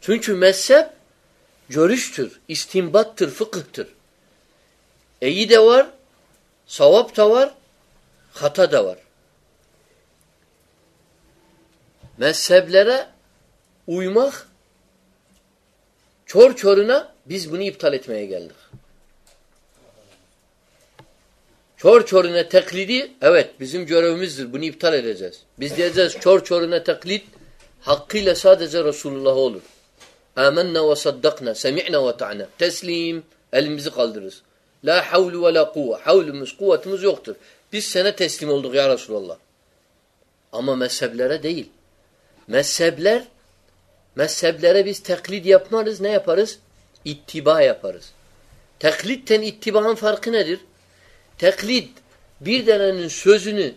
Speaker 1: Çünkü mezhep görüştür, istimbattır, fıkıhtır. İyi de var, savap da var, hata da var. Mezheplere uymak çor çoruna biz bunu iptal etmeye geldik. Çor çoruna taklidi evet bizim görevimizdir. Bunu iptal edeceğiz. Biz diyeceğiz çor çoruna taklit hakkıyla sadece Resulullah olur. Âmennâ ve saddakna, semi'na ve ta'na. Teslim, elimizi kaldırırız. La havlu ve la kuvve. Havlumuz, kuvvetimiz yoktur. Biz sana teslim olduk ya Resulallah. Ama mezheplere değil. Mezhepler, mezheplere biz taklit yapmarız. Ne yaparız? İttiba yaparız. Taklitten ittibanın farkı nedir? Taklit bir denenin sözünü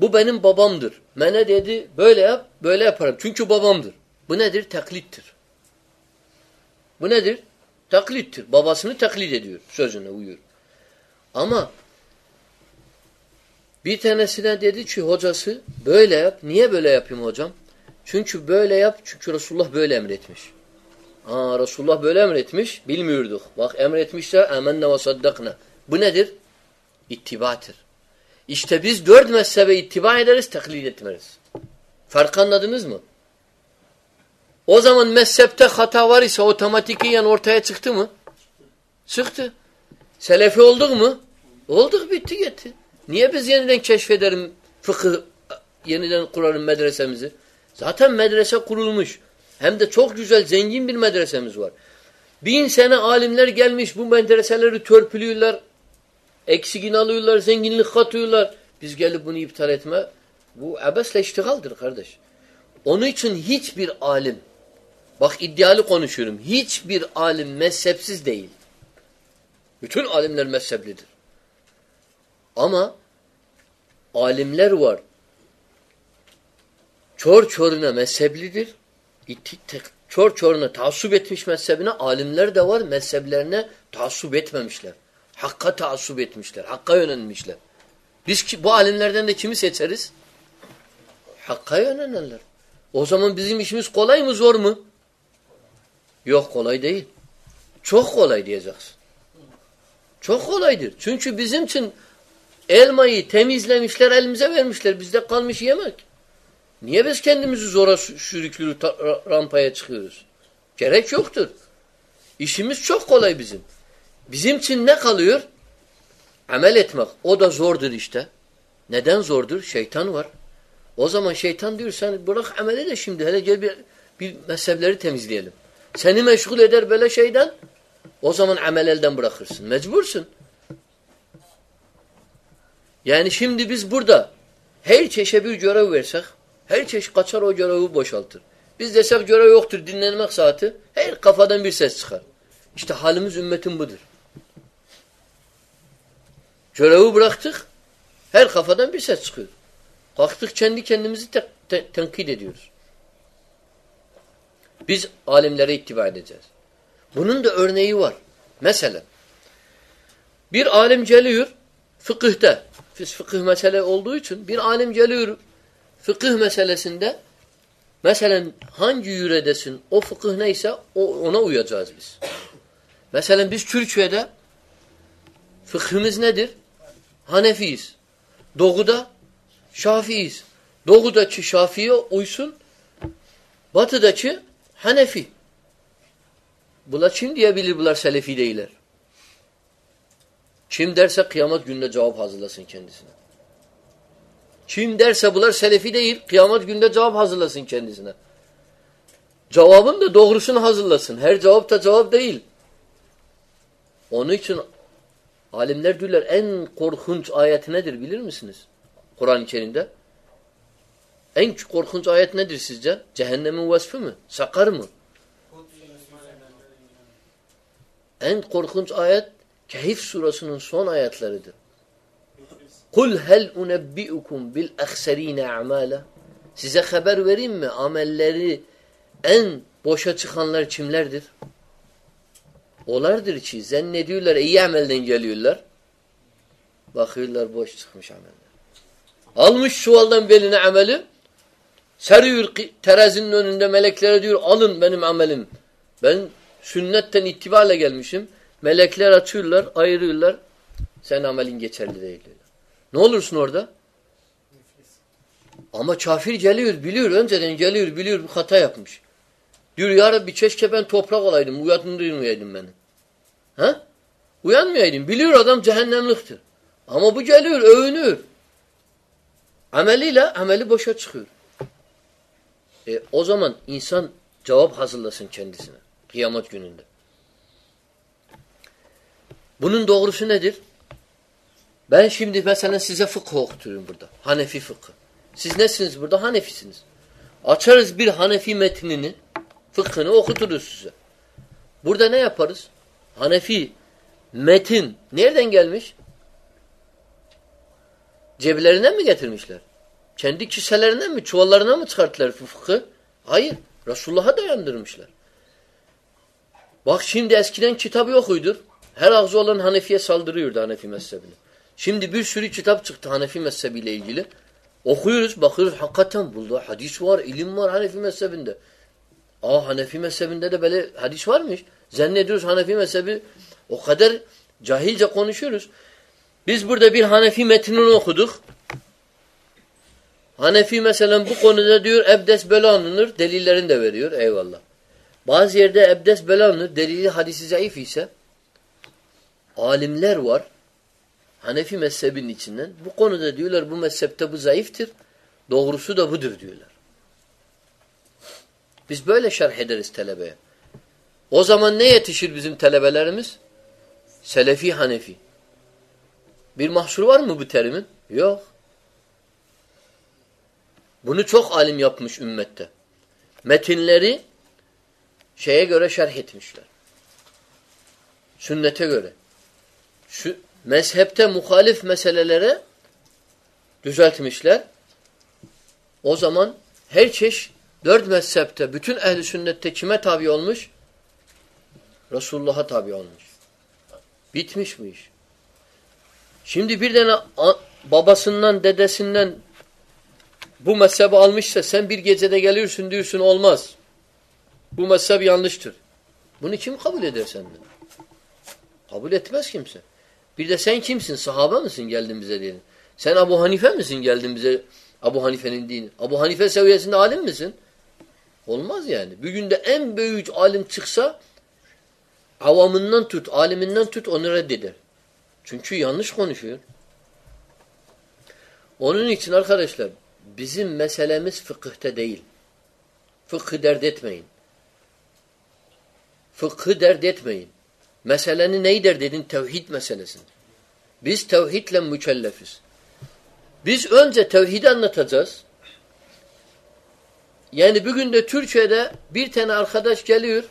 Speaker 1: bu benim babamdır. Mene dedi böyle yap, böyle yaparım. Çünkü babamdır. Bu nedir? Taklittir. Bu nedir? Taklittir. Babasını taklit ediyor. Sözüne uyuyor. Ama bir tanesine dedi ki hocası böyle yap. Niye böyle yapayım hocam? Çünkü böyle yap. Çünkü Resulullah böyle emretmiş. Aa Resulullah böyle emretmiş. Bilmiyorduk. Bak emretmişse emenne ve saddakna. Bu nedir? İttibadır. İşte biz dört mezhebe ittiba ederiz, taklit etmeriz. Fark anladınız mı? O zaman mezhepte hata var ise otomatikiyen ortaya çıktı mı? Çıktı. Selefi olduk mu? Olduk bitti gitti. Niye biz yeniden keşfederim fıkıh, yeniden kurarım medresemizi? Zaten medrese kurulmuş. Hem de çok güzel, zengin bir medresemiz var. Bin sene alimler gelmiş bu medreseleri törpülüyorlar. Eksigini alıyorlar, zenginlik katıyorlar. Biz gelip bunu iptal etme. Bu ebesle iştigaldir kardeş. Onun için hiçbir alim Bak iddialı konuşuyorum. Hiçbir alim mezhepsiz değil. Bütün alimler mezheplidir. Ama alimler var. Çor çoruna mezheplidir. Çor çoruna taassup etmiş mezhebine alimler de var. Mezheplerine taassup etmemişler. Hakka taassup etmişler. Hakka yönelmişler. Biz bu alimlerden de kimi seçeriz? Hakka yönelenler. O zaman bizim işimiz kolay mı zor mu? Yok kolay değil. Çok kolay diyeceksin. Çok kolaydır. Çünkü bizim için elmayı temizlemişler, elimize vermişler. Bizde kalmış yemek. Niye biz kendimizi zora sürüklüyoruz, rampaya çıkıyoruz? Gerek yoktur. İşimiz çok kolay bizim. Bizim için ne kalıyor? Amel etmek. O da zordur işte. Neden zordur? Şeytan var. O zaman şeytan diyor sen bırak ameli de şimdi hele gel bir, bir mezhepleri temizleyelim. Seni meşgul eder böyle şeyden o zaman amel elden bırakırsın. Mecbursun. Yani şimdi biz burada her çeşe bir görev versek, her çeşit kaçar o görevi boşaltır. Biz desek görev yoktur, dinlenmek saati, her kafadan bir ses çıkar. İşte halimiz ümmetin budur. Görevi bıraktık, her kafadan bir ses çıkıyor. Kalktık kendi kendimizi te te tenkit ediyoruz. Biz alimlere ittiba edeceğiz. Bunun da örneği var. Mesela bir alim geliyor fıkıhta. Fıkıh mesele olduğu için bir alim geliyor fıkıh meselesinde mesela hangi yüredesin o fıkıh neyse o, ona uyacağız biz. Mesela biz Türkiye'de fıkhımız nedir? Hanefiyiz. Doğuda Şafiiyiz. Doğudaki Şafii'ye uysun, batıdaki Hanefi. Bunlar kim diyebilir bunlar Selefi değiller? Kim derse kıyamet gününde cevap hazırlasın kendisine. Kim derse bunlar Selefi değil, kıyamet gününde cevap hazırlasın kendisine. Cevabın da doğrusunu hazırlasın. Her cevap da cevap değil. Onun için alimler diyorlar en korkunç ayet nedir bilir misiniz? Kur'an-ı Kerim'de. En korkunç ayet nedir sizce? Cehennemin vasfı mı? Sakar mı? En korkunç ayet Kehif surasının son ayetleridir. Kul hel unebbiukum bil ahserine amala. Size haber vereyim mi? Amelleri en boşa çıkanlar kimlerdir? Olardır ki zannediyorlar iyi amelden geliyorlar. Bakıyorlar boş çıkmış ameller. Almış çuvaldan beline ameli seriyor terazinin önünde meleklere diyor alın benim amelim. Ben sünnetten itibale gelmişim. Melekler açıyorlar, ayırıyorlar. Sen amelin geçerli değil. Ne olursun orada? Ama kafir geliyor, biliyor. Önceden geliyor, biliyor bir hata yapmış. Diyor ya Rabbi keşke ben toprak olaydım. Uyandırmayaydım beni. Ha? Uyanmayaydım. Biliyor adam cehennemliktir. Ama bu geliyor, övünür. Ameliyle ameli boşa çıkıyor. E, o zaman insan cevap hazırlasın kendisine. Kıyamet gününde. Bunun doğrusu nedir? Ben şimdi mesela size fıkıh okutuyorum burada. Hanefi fıkı. Siz nesiniz burada? Hanefisiniz. Açarız bir Hanefi metnini, fıkhını okuturuz size. Burada ne yaparız? Hanefi metin nereden gelmiş? Ceblerinden mi getirmişler? Kendi kiselerinden mi, çuvallarına mı çıkarttılar fıkhı? Hayır. Resulullah'a dayandırmışlar. Bak şimdi eskiden kitap yok uydur. Her ağzı olan Hanefi'ye saldırıyordu Hanefi mezhebine. Şimdi bir sürü kitap çıktı Hanefi mezhebiyle ilgili. Okuyoruz, bakıyoruz hakikaten burada hadis var, ilim var Hanefi mezhebinde. Aa Hanefi mezhebinde de böyle hadis varmış. Zannediyoruz Hanefi mezhebi o kadar cahilce konuşuyoruz. Biz burada bir Hanefi metnini okuduk. Hanefi mesela bu konuda diyor ebdes böyle alınır. Delillerini de veriyor. Eyvallah. Bazı yerde ebdes böyle alınır. Delili hadisi zayıf ise alimler var. Hanefi mezhebinin içinden. Bu konuda diyorlar bu mezhepte bu zayıftır. Doğrusu da budur diyorlar. Biz böyle şerh ederiz talebeye. O zaman ne yetişir bizim talebelerimiz? Selefi Hanefi. Bir mahsur var mı bu terimin? Yok. Bunu çok alim yapmış ümmette. Metinleri şeye göre şerh etmişler. Sünnete göre. Şu mezhepte muhalif meselelere düzeltmişler. O zaman her çeşit dört mezhepte bütün ehli sünnette kime tabi olmuş? Resulullah'a tabi olmuş. Bitmiş bu iş. Şimdi bir tane babasından, dedesinden bu mezhebi almışsa sen bir gecede geliyorsun diyorsun olmaz. Bu mezhep yanlıştır. Bunu kim kabul eder senden? Kabul etmez kimse. Bir de sen kimsin? Sahaba mısın geldin bize diyelim. Sen Abu Hanife misin geldin bize Abu Hanife'nin dini? Abu Hanife seviyesinde alim misin? Olmaz yani. Bir günde en büyük alim çıksa avamından tut, aliminden tut onu reddeder. Çünkü yanlış konuşuyor. Onun için arkadaşlar bizim meselemiz fıkıhta değil. Fıkhı dert etmeyin. Fıkhı dert etmeyin. Meseleni neyi dert edin? Tevhid meselesini. Biz tevhidle mükellefiz. Biz önce tevhidi anlatacağız. Yani bugün de Türkiye'de bir tane arkadaş geliyor,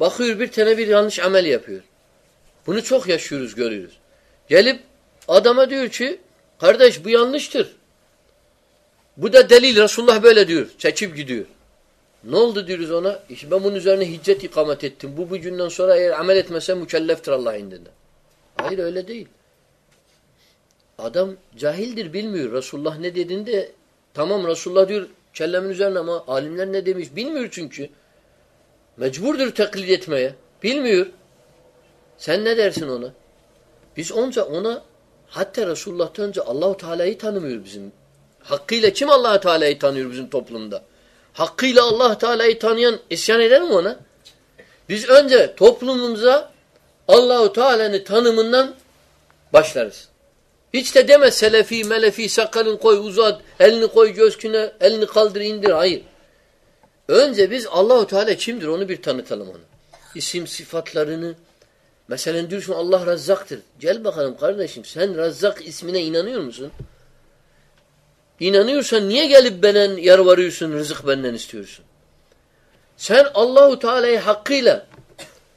Speaker 1: bakıyor bir tane bir yanlış amel yapıyor. Bunu çok yaşıyoruz, görüyoruz. Gelip adama diyor ki, kardeş bu yanlıştır. Bu da delil, Resulullah böyle diyor, çekip gidiyor. Ne oldu diyoruz ona? İşte ben bunun üzerine hiccet ikamet ettim. Bu bu günden sonra eğer amel etmese mükelleftir Allah indinde. Hayır öyle değil. Adam cahildir bilmiyor. Resulullah ne dediğinde tamam Resulullah diyor kellemin üzerine ama alimler ne demiş bilmiyor çünkü. Mecburdur taklit etmeye. Bilmiyor. Sen ne dersin ona? Biz onca ona hatta Resulullah'tan önce Allahu Teala'yı tanımıyor bizim. Hakkıyla kim Allahu Teala'yı tanıyor bizim toplumda? Hakkıyla Allah Teala'yı tanıyan isyan eder mi ona? Biz önce toplumumuza Allahu Teala'nın tanımından başlarız. Hiç de deme selefi, melefi, sakalın koy, uzat, elini koy gözküne, elini kaldır, indir. Hayır. Önce biz Allahu Teala kimdir onu bir tanıtalım ona. İsim sıfatlarını. Mesela diyorsun Allah Razzaktır. Gel bakalım kardeşim sen Razzak ismine inanıyor musun? İnanıyorsan niye gelip benden yarvarıyorsun, rızık benden istiyorsun? Sen Allahu Teala'yı hakkıyla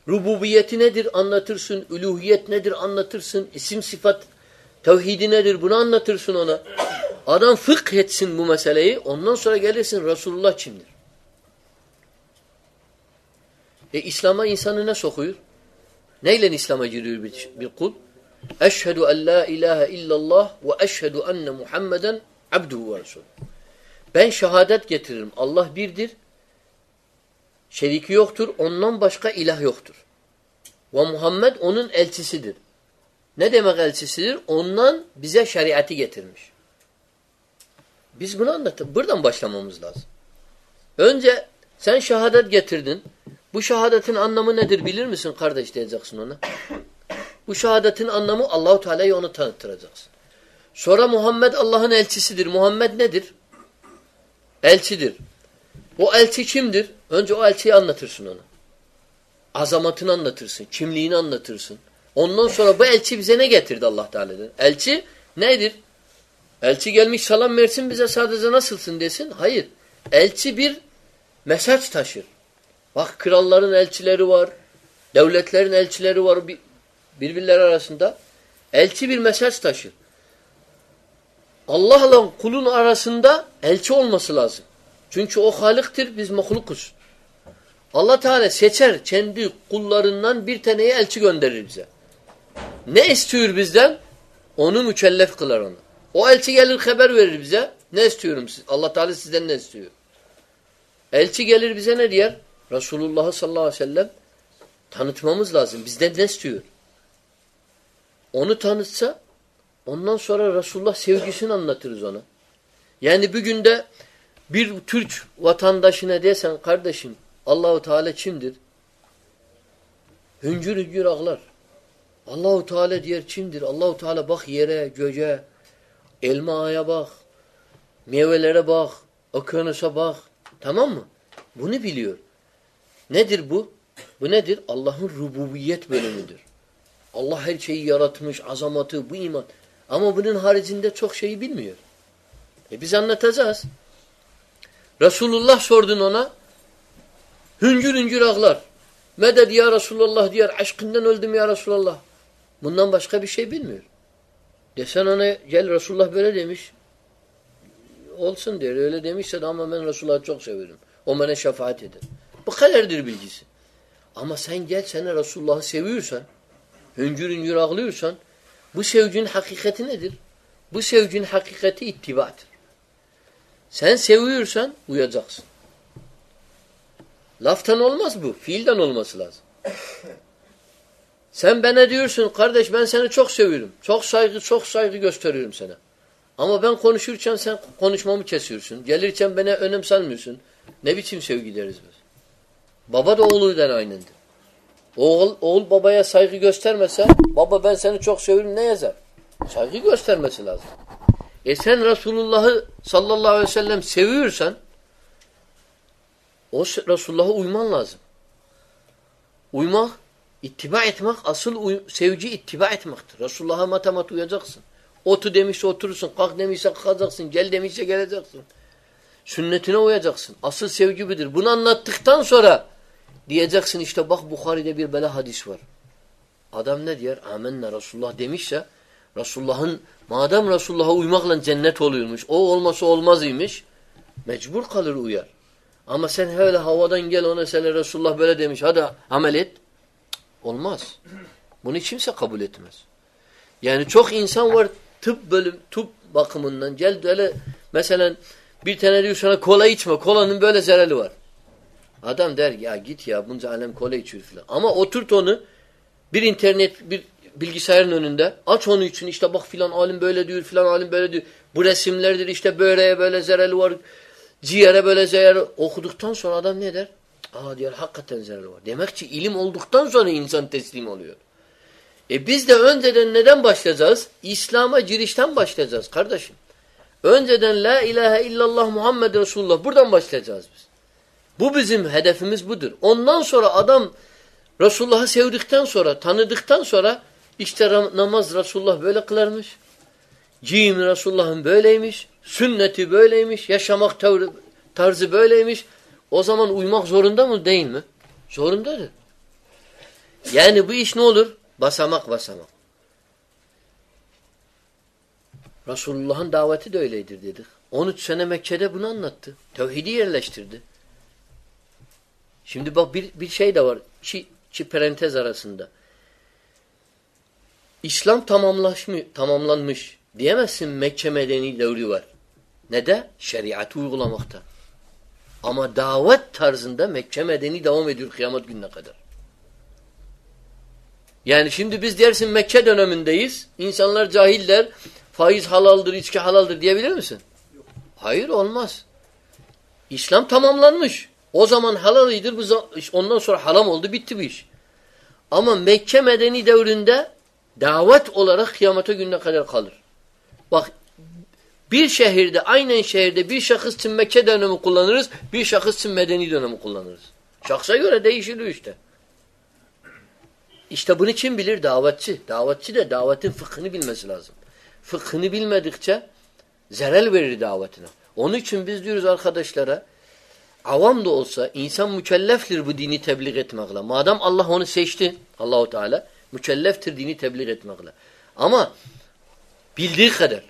Speaker 1: rububiyeti nedir anlatırsın, üluhiyet nedir anlatırsın, isim sıfat tevhidi nedir bunu anlatırsın ona. Adam fıkh etsin bu meseleyi, ondan sonra gelirsin Resulullah kimdir? E İslam'a insanı ne sokuyor? Neyle İslam'a giriyor bir, bir kul? Eşhedü en la ilahe illallah ve eşhedü enne Muhammeden abduhu ve resulü. Ben şehadet getiririm. Allah birdir. Şeriki yoktur. Ondan başka ilah yoktur. Ve Muhammed onun elçisidir. Ne demek elçisidir? Ondan bize şeriatı getirmiş. Biz bunu anlatıp buradan başlamamız lazım. Önce sen şehadet getirdin. Bu şehadetin anlamı nedir bilir misin kardeş diyeceksin ona. Bu şehadetin anlamı Allahu Teala'yı onu tanıttıracaksın. Sonra Muhammed Allah'ın elçisidir. Muhammed nedir? Elçidir. O elçi kimdir? Önce o elçiyi anlatırsın ona. Azamatını anlatırsın, kimliğini anlatırsın. Ondan sonra bu elçi bize ne getirdi Allah Teala'dan? Elçi nedir? Elçi gelmiş salam versin bize sadece nasılsın desin. Hayır. Elçi bir mesaj taşır. Bak kralların elçileri var. Devletlerin elçileri var birbirleri arasında. Elçi bir mesaj taşır. Allah'la kulun arasında elçi olması lazım. Çünkü o haliktir, biz mahlukuz. Allah Teala seçer kendi kullarından bir taneyi elçi gönderir bize. Ne istiyor bizden? Onu mükellef kılar onu. O elçi gelir haber verir bize. Ne istiyorum siz? Allah Teala sizden ne istiyor? Elçi gelir bize ne diyer? Resulullah sallallahu aleyhi ve sellem tanıtmamız lazım. Bizden ne istiyor? Onu tanıtsa ondan sonra Resulullah sevgisini anlatırız ona. Yani bir günde bir Türk vatandaşına desen kardeşim Allahu Teala kimdir? Hüncür hüncür ağlar. Allahu Teala diğer kimdir? Allahu Teala bak yere, göce, elma aya bak, meyvelere bak, okyanusa bak. Tamam mı? Bunu biliyor. Nedir bu? Bu nedir? Allah'ın rububiyet bölümüdür. Allah her şeyi yaratmış, azamatı, bu iman. Ama bunun haricinde çok şeyi bilmiyor. E biz anlatacağız. Resulullah sordun ona. Hüngür hüngür ağlar. Meded ya Resulullah diyor. Aşkından öldüm ya Resulullah. Bundan başka bir şey bilmiyor. Desen ona gel Resulullah böyle demiş. Olsun der. Öyle demişse de ama ben Resulullah'ı çok severim. O bana şefaat eder. Bu kadardır bilgisi. Ama sen gel seni Resulullah'ı seviyorsan, hüngür hüngür ağlıyorsan, bu sevginin hakikati nedir? Bu sevginin hakikati ittibadır. Sen seviyorsan uyacaksın. Laftan olmaz bu. Fiilden olması lazım. Sen bana diyorsun kardeş ben seni çok seviyorum. Çok saygı çok saygı gösteriyorum sana. Ama ben konuşurken sen konuşmamı kesiyorsun. Gelirken bana önem salmıyorsun. Ne biçim sevgi deriz biz? Baba da oğluyla aynıdır. Oğul, oğul babaya saygı göstermese baba ben seni çok seviyorum ne yazar? Saygı göstermesi lazım. E sen Resulullah'ı sallallahu aleyhi ve sellem seviyorsan o Resulullah'a uyman lazım. Uymak, ittiba etmek, asıl uy sevgi ittiba etmektir. Resulullah'a matemat uyacaksın. Otu demişse oturursun, kalk demişse kalkacaksın, gel demişse geleceksin. Sünnetine uyacaksın. Asıl sevgi budur. Bunu anlattıktan sonra diyeceksin işte bak Bukhari'de bir böyle hadis var. Adam ne diyor? Amenna Resulullah demişse Resulullah'ın madem Resulullah'a uymakla cennet oluyormuş. O olmasa olmaz imiş. Mecbur kalır uyar. Ama sen öyle havadan gel ona söyle Resulullah böyle demiş. Hadi amel et. Olmaz. Bunu kimse kabul etmez. Yani çok insan var tıp bölüm, tıp bakımından gel böyle mesela bir tane diyor sana kola içme. Kolanın böyle zararı var. Adam der ya git ya bunca alem kola içiyor falan. Ama oturt onu bir internet bir bilgisayarın önünde aç onu için işte bak filan alim böyle diyor filan alim böyle diyor. Bu resimlerdir işte böreğe böyle zararı var. Ciğere böyle zararı okuduktan sonra adam ne der? Aa diyor hakikaten zararı var. Demek ki ilim olduktan sonra insan teslim oluyor. E biz de önceden neden başlayacağız? İslam'a girişten başlayacağız kardeşim. Önceden la ilahe illallah Muhammed Resulullah buradan başlayacağız. Bu bizim hedefimiz budur. Ondan sonra adam Resulullah'ı sevdikten sonra, tanıdıktan sonra işte namaz Resulullah böyle kılarmış. Cim Resulullah'ın böyleymiş. Sünneti böyleymiş. Yaşamak tarzı böyleymiş. O zaman uymak zorunda mı değil mi? Zorundadır. Yani bu iş ne olur? Basamak basamak. Resulullah'ın daveti de öyledir dedik. 13 sene Mekke'de bunu anlattı. Tevhidi yerleştirdi. Şimdi bak bir, bir şey de var. Çi, çi parantez arasında. İslam tamamlaşmış, tamamlanmış. Diyemezsin Mekke medeni devri var. Ne de? Şeriatı uygulamakta. Ama davet tarzında Mekke medeni devam ediyor kıyamet gününe kadar. Yani şimdi biz dersin Mekke dönemindeyiz. İnsanlar cahiller. Faiz halaldır, içki halaldır diyebilir misin? Hayır olmaz. İslam tamamlanmış. O zaman halalıydır. Ondan sonra haram oldu. Bitti bu iş. Ama Mekke medeni devrinde davet olarak kıyamete gününe kadar kalır. Bak bir şehirde aynen şehirde bir şahıs için Mekke dönemi kullanırız. Bir şahıs için medeni dönemi kullanırız. Şahsa göre değişiyor işte. İşte bunu kim bilir? Davetçi. Davetçi de davetin fıkhını bilmesi lazım. Fıkhını bilmedikçe zerel verir davetine. Onun için biz diyoruz arkadaşlara avam da olsa insan mükelleftir bu dini tebliğ etmekle. Madem Allah onu seçti Allahu Teala mükelleftir dini tebliğ etmekle. Ama bildiği kadar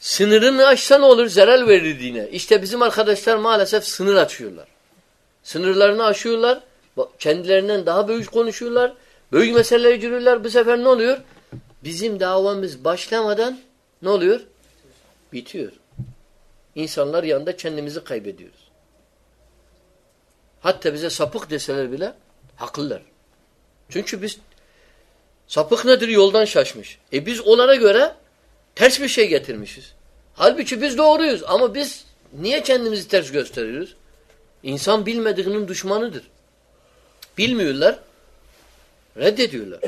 Speaker 1: sınırını aşsa ne olur? Zerel verir dine. İşte bizim arkadaşlar maalesef sınır açıyorlar. Sınırlarını aşıyorlar. Kendilerinden daha büyük konuşuyorlar. Büyük meseleleri giriyorlar. Bu sefer ne oluyor? Bizim davamız başlamadan ne oluyor? Bitiyor. İnsanlar yanında kendimizi kaybediyoruz. Hatta bize sapık deseler bile haklılar. Çünkü biz sapık nedir? Yoldan şaşmış. E biz onlara göre ters bir şey getirmişiz. Halbuki biz doğruyuz ama biz niye kendimizi ters gösteriyoruz? İnsan bilmediğinin düşmanıdır. Bilmiyorlar. Reddediyorlar.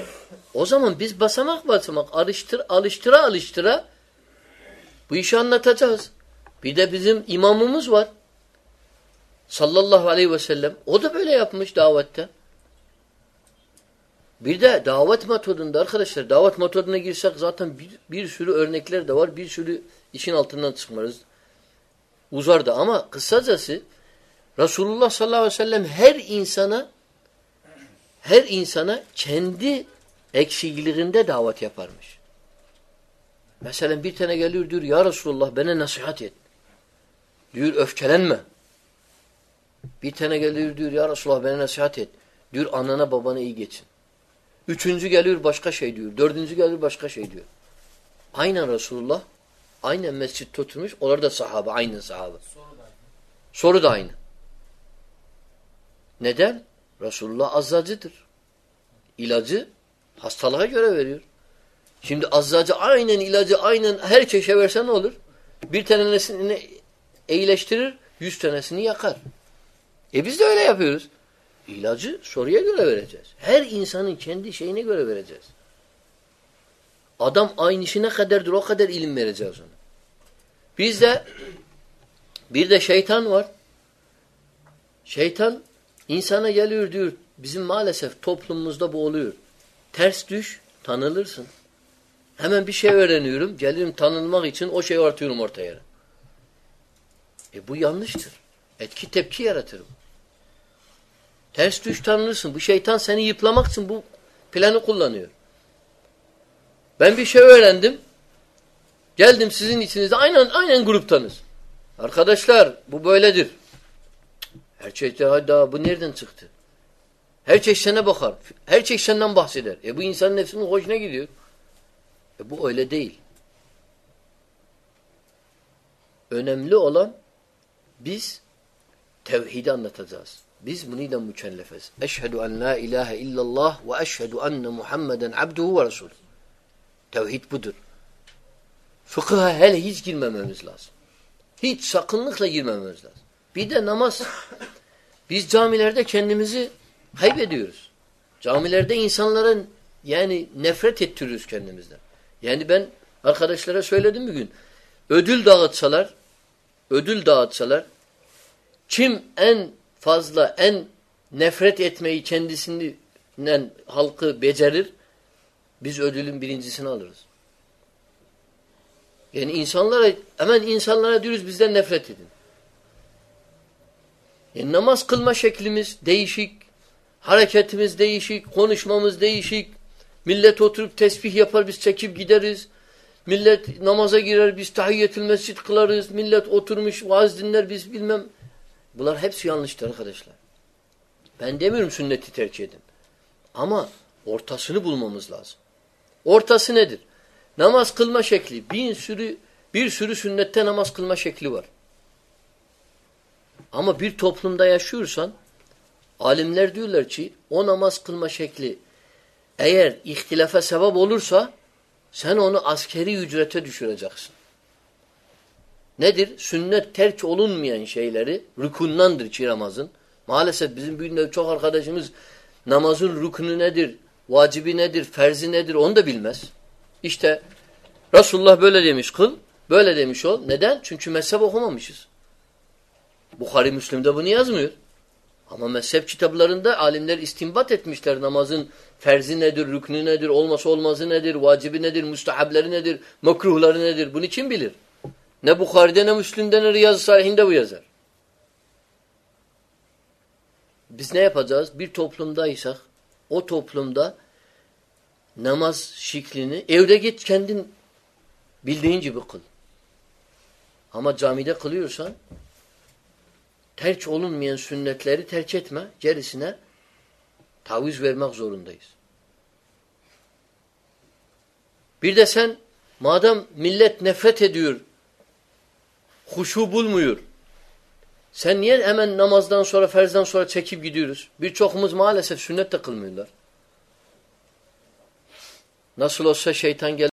Speaker 1: O zaman biz basamak basamak alıştır, alıştıra alıştıra bu işi anlatacağız. Bir de bizim imamımız var. Sallallahu aleyhi ve sellem. O da böyle yapmış davette. Bir de davet metodunda arkadaşlar davet metoduna girsek zaten bir, bir sürü örnekler de var. Bir sürü işin altından çıkmarız. Uzar da ama kısacası Resulullah sallallahu aleyhi ve sellem her insana her insana kendi eksikliğinde davet yaparmış. Mesela bir tane geliyor diyor ya Resulullah bana nasihat et. Diyor öfkelenme. Bir tane geliyor diyor ya Resulullah bana nasihat et. Diyor anana babana iyi geçin. Üçüncü geliyor başka şey diyor. Dördüncü geliyor başka şey diyor. Aynen Resulullah. Aynen mescitte oturmuş. Onlar da sahabe. Aynı sahabe. Soru da aynı. Soru da aynı. Neden? Resulullah azzacıdır. İlacı hastalığa göre veriyor. Şimdi azzacı aynen ilacı aynen her çeşe verse ne olur? Bir tanesini iyileştirir, yüz tanesini yakar. E biz de öyle yapıyoruz. İlacı soruya göre vereceğiz. Her insanın kendi şeyine göre vereceğiz. Adam aynı işine kadardır o kadar ilim vereceğiz ona. Bizde bir de şeytan var. Şeytan insana geliyor diyor. Bizim maalesef toplumumuzda bu oluyor. Ters düş tanılırsın. Hemen bir şey öğreniyorum. Gelirim tanınmak için o şeyi atıyorum ortaya. E bu yanlıştır. Etki tepki yaratır. Ters düş tanınırsın. Bu şeytan seni yıplamak için bu planı kullanıyor. Ben bir şey öğrendim. Geldim sizin içinizde aynen aynen gruptanız. Arkadaşlar bu böyledir. Her şey daha bu nereden çıktı? Her şey sana bakar. Her şey senden bahseder. E bu insanın nefsinin hoşuna gidiyor. E bu öyle değil. Önemli olan biz tevhidi anlatacağız. Biz bununla mükellefes. Eşhedü en la ilahe illallah ve eşhedü enne Muhammeden abduhu ve resulü. Tevhid budur. Fıkıha hele hiç girmememiz lazım. Hiç sakınlıkla girmememiz lazım. Bir de namaz. Biz camilerde kendimizi kaybediyoruz. Camilerde insanların yani nefret ettiriyoruz kendimizden. Yani ben arkadaşlara söyledim bir gün. Ödül dağıtsalar, ödül dağıtsalar kim en fazla en nefret etmeyi kendisinden halkı becerir biz ödülün birincisini alırız. Yani insanlara hemen insanlara diyoruz bizden nefret edin. Yani namaz kılma şeklimiz değişik, hareketimiz değişik, konuşmamız değişik. Millet oturup tesbih yapar biz çekip gideriz. Millet namaza girer biz tahiyyetül mescid kılarız. Millet oturmuş vaaz dinler biz bilmem. Bunlar hepsi yanlıştır arkadaşlar. Ben demiyorum sünneti tercih edin. Ama ortasını bulmamız lazım. Ortası nedir? Namaz kılma şekli. Bir sürü bir sürü sünnette namaz kılma şekli var. Ama bir toplumda yaşıyorsan alimler diyorlar ki o namaz kılma şekli eğer ihtilafa sebep olursa sen onu askeri ücrete düşüreceksin. Nedir? Sünnet terk olunmayan şeyleri rükundandır ki namazın. Maalesef bizim bugün çok arkadaşımız namazın rükünü nedir, vacibi nedir, ferzi nedir onu da bilmez. İşte Resulullah böyle demiş kıl, böyle demiş ol. Neden? Çünkü mezhep okumamışız. Bukhari Müslim'de bunu yazmıyor. Ama mezhep kitaplarında alimler istinbat etmişler namazın ferzi nedir, rüknü nedir, olması olmazı nedir, vacibi nedir, müstehableri nedir, makruhları nedir. Bunu kim bilir? Ne Bukhari'de ne Müslim'de ne Riyaz-ı Salihinde bu yazar. Biz ne yapacağız? Bir toplumdaysak o toplumda namaz şiklini evde git kendin bildiğin gibi kıl. Ama camide kılıyorsan terç olunmayan sünnetleri terk etme. Gerisine taviz vermek zorundayız. Bir de sen madem millet nefret ediyor, huşu bulmuyor, sen niye hemen namazdan sonra, ferzden sonra çekip gidiyoruz? Birçokumuz maalesef sünnet de kılmıyorlar. Nasıl olsa şeytan gel